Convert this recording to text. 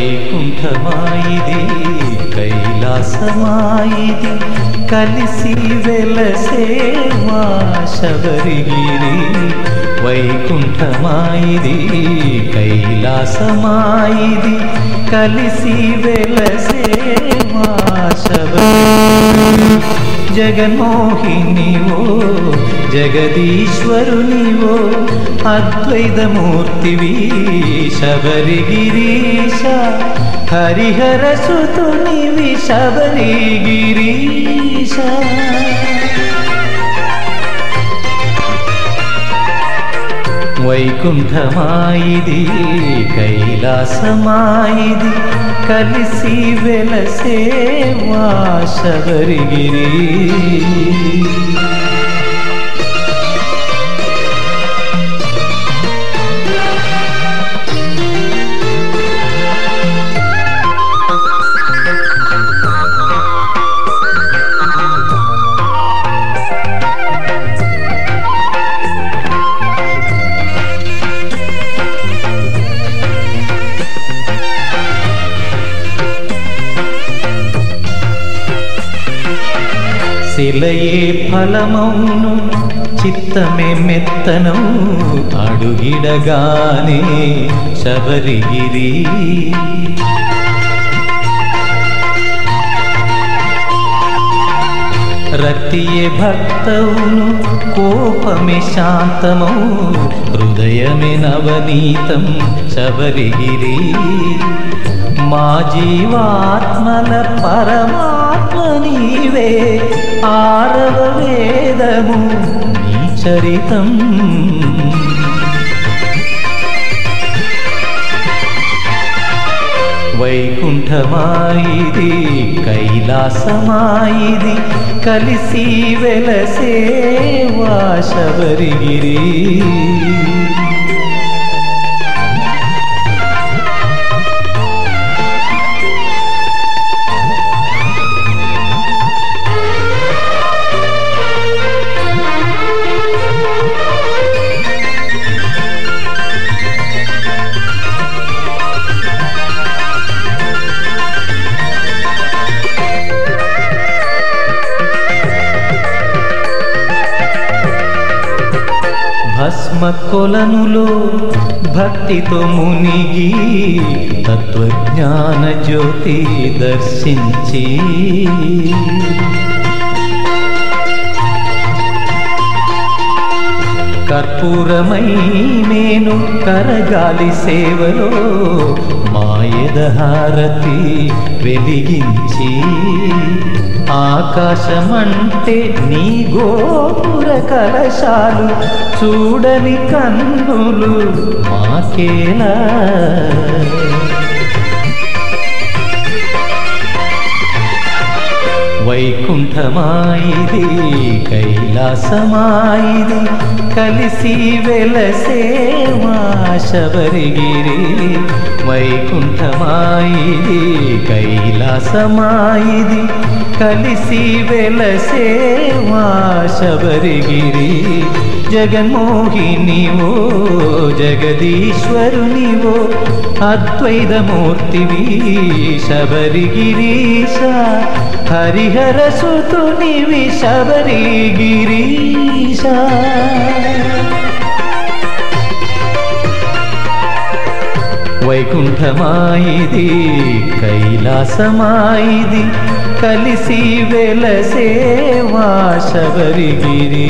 వైకుంఠమాయిది కైలాసమాయిది కలిసి వెలసే మా శబరిగిరి వైకుంఠమాయిది కైలాసమాయిది కలిసి వెలసే మా శబరిగిరి జగన్మోహినివో జగదీశ్వరునివో అద్వైతమూర్తివి శబరిగిరీశ హరిహర సుతునివి శబరిగిరీశ వైకుంఠమాయిది కైలాసమాయిది కలిసి వెలసే మా శబరిగిరి శిలయే ఫలమౌను చిత్తమే మెత్తనం అడుగిడగానే శబరిగిరి రతియే భక్తవును కోపమే శాంతమౌ హృదయమే నవనీతం శబరిగిరి మా జీవాత్మల పరమాత్మ నీవే ఆరవ వేదము నీ చరితం. వైకుంఠమాయిది కైలాసమాయిది కలిసి వెలసే వాశబరిగిరి భస్మ కొలనులో భక్తితో మునిగి తత్వజ్ఞాన జ్యోతి దర్శించి. కర్పూరమై నేను కరగాలి సేవలో మాయదహారతి వెలిగించి. ఆకాశమంటే నీ గోపుర కలశాలు చూడని కన్నులు మాకేలా వైకుంఠమాయిది కైలాసమాయిది కలిసి వెలసే మా శబరిగిరి. వైకుంఠమాయిది కైలాసమాయిది కలిసి వెలసే మా శబరిగిరి. జగన్మోహినివో జగదీశ్వరునివో అద్వైతమూర్తివి శబరిగిరీశ హరిహ హరిహర సుతునివి శబరిగిరీశ. వైకుంఠమాయిది కైలాసమాయిది కలిసి వెలసేవా శబరి శబరిగిరి.